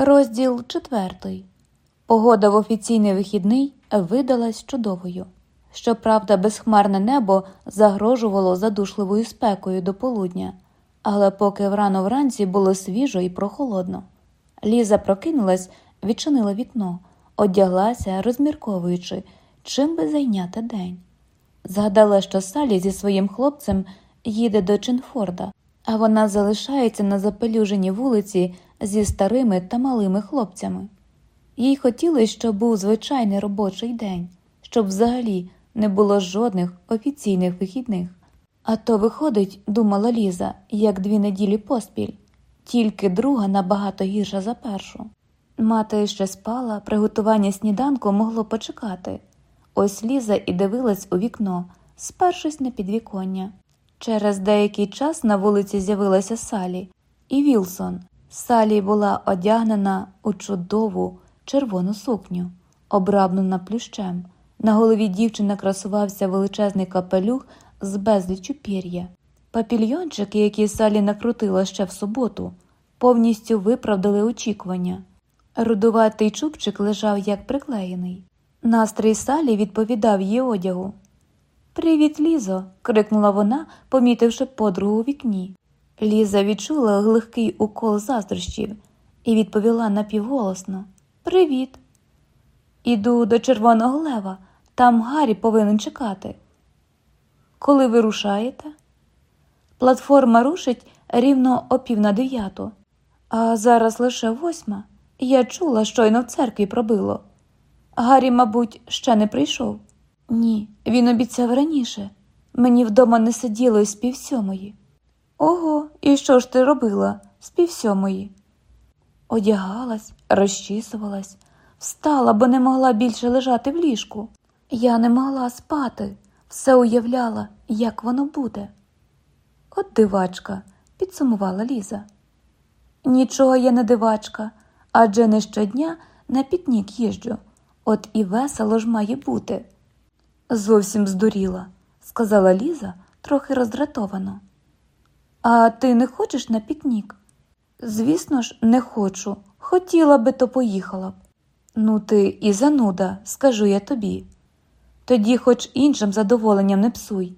Розділ четвертий. Погода в офіційний вихідний видалась чудовою. Щоправда, безхмарне небо загрожувало задушливою спекою до полудня, але поки врано вранці було свіжо і прохолодно. Ліза прокинулась, відчинила вікно, одяглася, розмірковуючи, чим би зайняти день. Згадала, що Салі зі своїм хлопцем їде до Чинфорда, а вона залишається на запелюженій вулиці зі старими та малими хлопцями. Їй хотілося, щоб був звичайний робочий день, щоб взагалі не було жодних офіційних вихідних. А то виходить, думала Ліза, як дві неділі поспіль, тільки друга набагато гірша за першу. Мати ще спала, приготування сніданку могло почекати. Ось Ліза і дивилась у вікно, спершись на підвіконня. Через деякий час на вулиці з'явилася Салі і Вілсон. Салі була одягнена у чудову червону сукню, обрабнена плющем. На голові дівчини красувався величезний капелюх з безліччю пір'я. Папільйончики, які Салі накрутила ще в суботу, повністю виправдали очікування. Рудуватий чубчик лежав як приклеєний. Настрій Салі відповідав її одягу. Привіт, Лізо. крикнула вона, помітивши подругу у вікні. Ліза відчула легкий укол заздрощів і відповіла напівголосно Привіт. Іду до Червоного лева, там Гаррі повинен чекати. Коли ви рушаєте? Платформа рушить рівно о пів на дев'яту, а зараз лише восьма. Я чула, щойно в церкві пробило. Гаррі, мабуть, ще не прийшов. Ні, він обіцяв раніше. Мені вдома не сиділо з півсьомої. Ого, і що ж ти робила з півсьомої? Одягалась, розчісувалась, встала, бо не могла більше лежати в ліжку. Я не могла спати, все уявляла, як воно буде. От дивачка, підсумувала Ліза. Нічого я не дивачка, адже не щодня на пітнік їжджу, от і весело ж має бути. Зовсім здуріла, сказала Ліза трохи роздратовано. А ти не хочеш на пікнік? Звісно ж, не хочу. Хотіла би, то поїхала б. Ну, ти і зануда, скажу я тобі. Тоді хоч іншим задоволенням не псуй.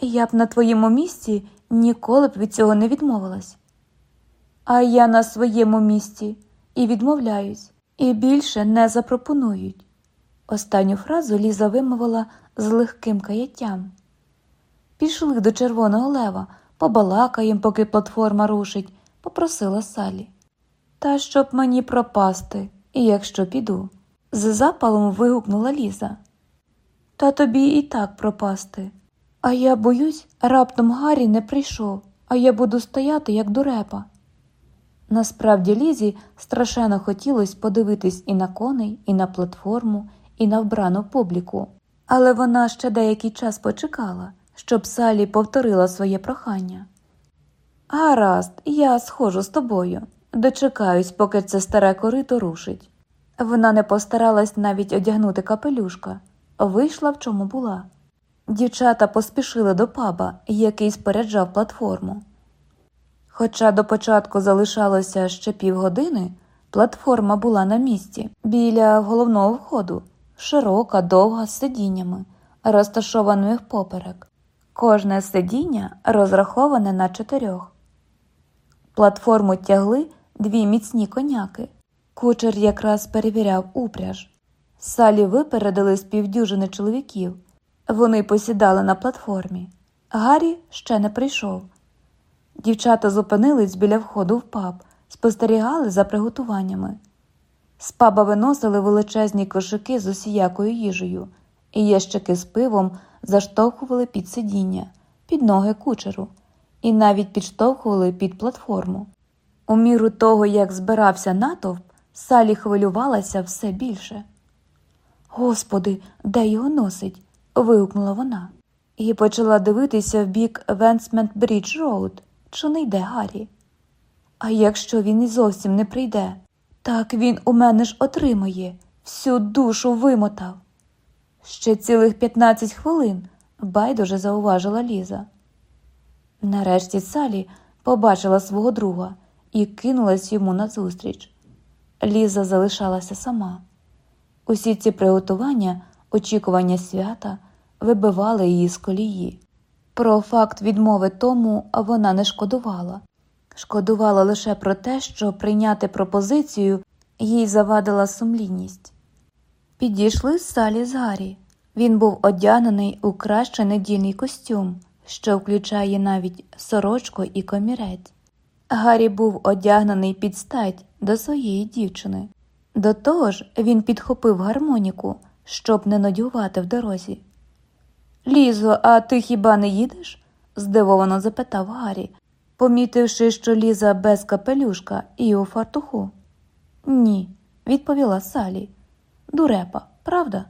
Я б на твоєму місці ніколи б від цього не відмовилась. А я на своєму місці і відмовляюсь, і більше не запропонують. Останню фразу Ліза вимовила з легким каяттям. Пішли до Червоного лева, побалакаєм, поки платформа рушить, попросила Салі. Та щоб мені пропасти, і якщо піду, з запалом вигукнула Ліза. Та тобі і так пропасти. А я боюсь, раптом Гаррі не прийшов, а я буду стояти, як дурепа. Насправді Лізі страшенно хотілося подивитись і на коней, і на платформу, і на вбрану публіку, але вона ще деякий час почекала, щоб Салі повторила своє прохання. Гаразд, я схожу з тобою, дочекаюсь, поки це старе корито рушить. Вона не постаралась навіть одягнути капелюшка, вийшла в чому була. Дівчата поспішили до паба, який споряджав платформу. Хоча до початку залишалося ще півгодини, платформа була на місці біля головного входу, широка, довга, з сидіннями, розташованими поперек. Кожне сидіння розраховане на чотирьох. Платформу тягли дві міцні коняки. Кучер якраз перевіряв упряж. Салі випередили з півдюжини чоловіків. Вони посідали на платформі. Гаррі ще не прийшов. Дівчата зупинились біля входу в паб, спостерігали за приготуваннями. З паба виносили величезні кошики з усіякою їжею, і ящики з пивом заштовхували під сидіння, під ноги кучеру, і навіть підштовхували під платформу. У міру того, як збирався натовп, Салі хвилювалася все більше. Господи, де його носить? вигукнула вона, і почала дивитися в бік Вестмінстер Брідж Роуд, чи не йде Гаррі. А якщо він і зовсім не прийде, так він у мене ж отримає, всю душу вимотав. Ще цілих 15 хвилин, байдуже зауважила Ліза. Нарешті Салі побачила свого друга і кинулась йому назустріч. Ліза залишалася сама. Усі ці приготування, очікування свята вибивали її з колії. Про факт відмови тому вона не шкодувала. Шкодувала лише про те, що прийняти пропозицію їй завадила сумлінність. Підійшли салі з Гаррі. Він був одягнений у кращий недільний костюм, що включає навіть сорочку і комірець. Гаррі був одягнений під стать до своєї дівчини. До того ж, він підхопив гармоніку, щоб не нудьгувати в дорозі. Лізо, а ти хіба не їдеш? здивовано запитав Гаррі, помітивши, що Ліза без капелюшка і у фартуху. Ні, відповіла Салі. Дурепа, правда?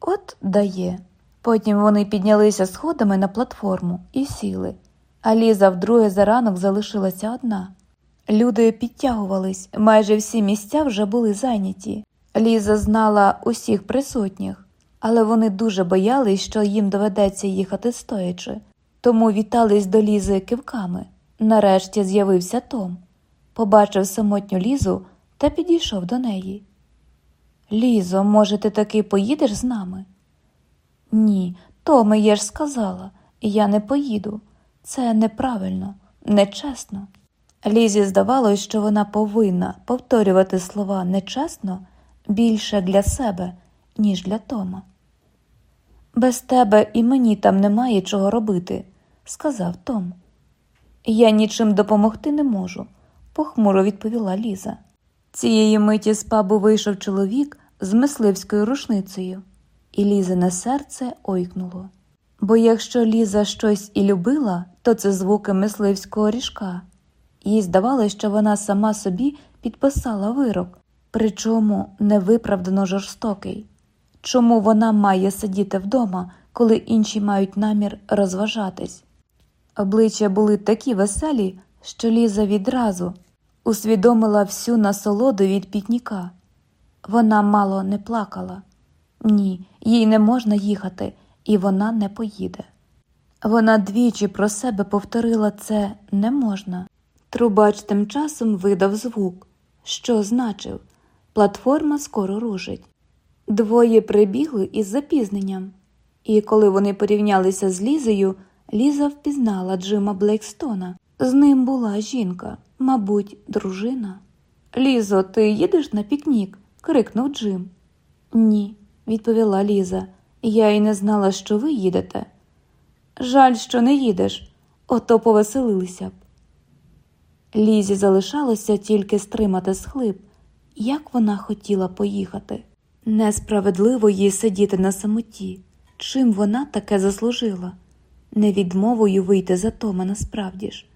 От дає. Потім вони піднялися сходами на платформу і сіли, а Ліза вдруге за ранок залишилася одна. Люди підтягувались, майже всі місця вже були зайняті. Ліза знала усіх присутніх, але вони дуже боялись, що їм доведеться їхати стоячи, тому вітались до Лізи кивками. Нарешті з'явився Том, побачив самотню Лізу та підійшов до неї. Лізо, може, ти таки поїдеш з нами? Ні, Томе, я ж сказала, я не поїду. Це неправильно, нечесно. Лізі здавалось, що вона повинна повторювати слова нечесно більше для себе, ніж для Тома. Без тебе і мені там немає чого робити, сказав Том. Я нічим допомогти не можу, похмуро відповіла Ліза. Цієї миті з пабу вийшов чоловік з мисливською рушницею, і Лізине серце ойкнуло. Бо якщо Ліза щось і любила, то це звуки мисливського ріжка. Їй здавалося, що вона сама собі підписала вирок, причому невиправдано жорстокий. Чому вона має сидіти вдома, коли інші мають намір розважатись? Обличчя були такі веселі, що Ліза відразу усвідомила всю насолоду від пітніка. Вона мало не плакала. Ні, їй не можна їхати, і вона не поїде. Вона двічі про себе повторила це не можна. Трубач тим часом видав звук, що значив платформа скоро рушить. Двоє прибігли із запізненням, і коли вони порівнялися з Лізою, Ліза впізнала Джима Блейкстона. З ним була жінка, мабуть, дружина. Лізо, ти їдеш на пікнік? Крикнув Джим. Ні, відповіла Ліза. Я й не знала, що ви їдете. Жаль, що не їдеш, ото повеселилися б. Лізі залишалося тільки стримати схлип, як вона хотіла поїхати. Несправедливо їй сидіти на самоті. Чим вона таке заслужила? Не відмовою вийти за Тома насправді ж.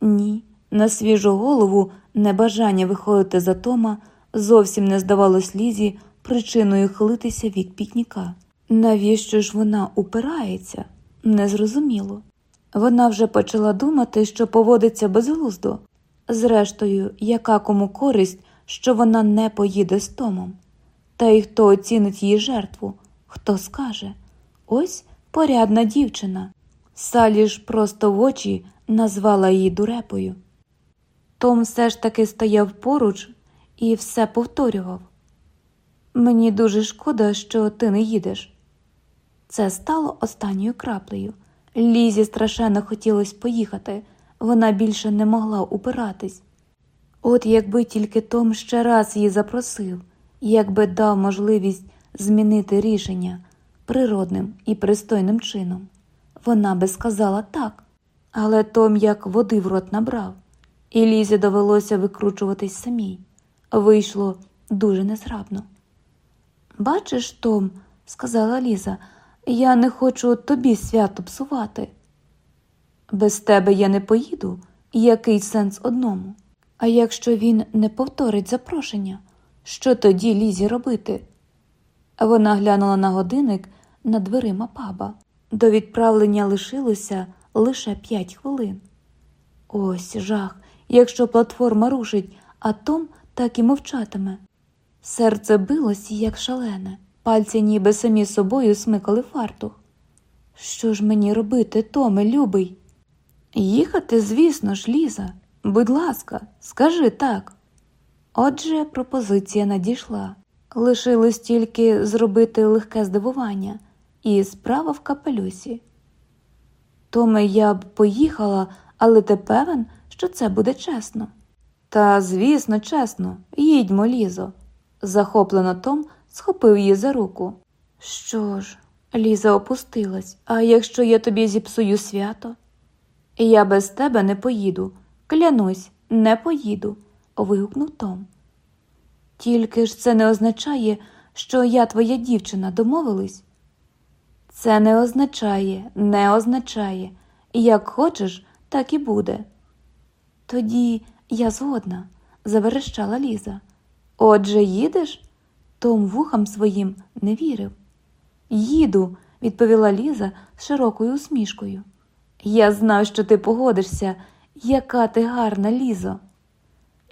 Ні, на свіжу голову небажання виходити за Тома зовсім не здавалось Лізі причиною хилитися від пікніка. Навіщо ж вона упирається? Незрозуміло. Вона вже почала думати, що поводиться безглуздо. Зрештою, яка кому користь, що вона не поїде з Томом. Та й хто оцінить її жертву, хто скаже ось порядна дівчина. Салі ж просто в очі назвала її дурепою. Том все ж таки стояв поруч і все повторював Мені дуже шкода, що ти не їдеш. Це стало останньою краплею. Лізі страшенно хотілося поїхати, вона більше не могла упиратись. От якби тільки Том ще раз її запросив, якби дав можливість змінити рішення природним і пристойним чином, вона би сказала так, але Том як води в рот набрав, і Лізі довелося викручуватись самій. Вийшло дуже незграбно. Бачиш, Том, сказала Ліза, я не хочу тобі свято псувати. Без тебе я не поїду, який сенс одному. А якщо він не повторить запрошення, що тоді Лізі робити? Вона глянула на годинник над дверима паба. До відправлення лишилося лише п'ять хвилин. Ось жах, якщо платформа рушить, а Том так і мовчатиме. Серце билося, як шалене, пальці ніби самі собою смикали фартух. Що ж мені робити, Томе, любий? Їхати, звісно ж, Ліза. Будь ласка, скажи так. Отже, пропозиція надійшла. Лишилось тільки зробити легке здивування і справа в капелюсі. Томе, я б поїхала, але ти певен, що це буде чесно. Та, звісно, чесно, їдьмо, Лізо. Захоплено Том схопив її за руку. Що ж, Ліза опустилась, а якщо я тобі зіпсую свято? Я без тебе не поїду. Клянусь, не поїду, вигукнув Том. Тільки ж це не означає, що я твоя дівчина, домовились? Це не означає, не означає. Як хочеш, так і буде. Тоді я згодна, заверещала Ліза. Отже, їдеш? Том вухам своїм не вірив. Їду, відповіла Ліза з широкою усмішкою. Я знав, що ти погодишся, яка ти гарна, Лізо.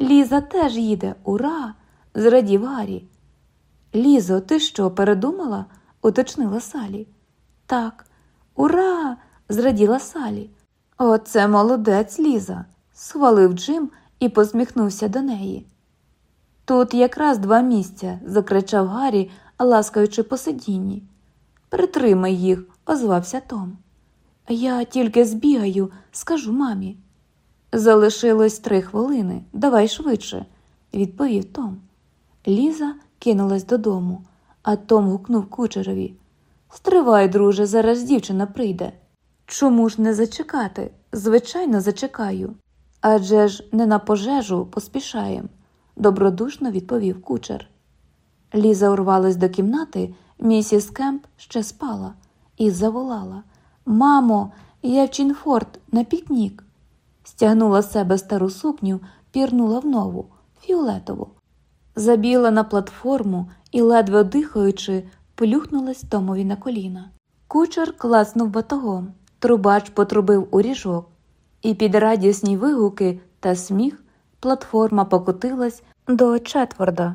Ліза теж їде, ура! зрадів Гаррі. Лізо, ти що, передумала? уточнила Салі. Так, ура! зраділа Салі. Оце молодець, Ліза, схвалив Джим і посміхнувся до неї. Тут якраз два місця, закричав Гаррі, ласкаючи по сидінні. Притримай їх, озвався Том. Я тільки збігаю, скажу мамі. Залишилось три хвилини, давай швидше, відповів Том. Ліза кинулась додому, а Том гукнув кучерові. Стривай, друже, зараз дівчина прийде. Чому ж не зачекати? Звичайно, зачекаю. Адже ж не на пожежу поспішаєм, добродушно відповів кучер. Ліза увірвалась до кімнати, місіс Кемп ще спала, і заволала Мамо, я в Чінфорд на пікнік. Стягнула з себе стару сукню, пірнула в нову, фіолетову. Забіла на платформу і, ледве дихаючи, плюхнулась Томові на коліна. Кучер класнув батогом, трубач потрубив у ріжок, і під радісні вигуки та сміх платформа покотилась до Четворда.